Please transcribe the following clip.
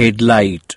headlight.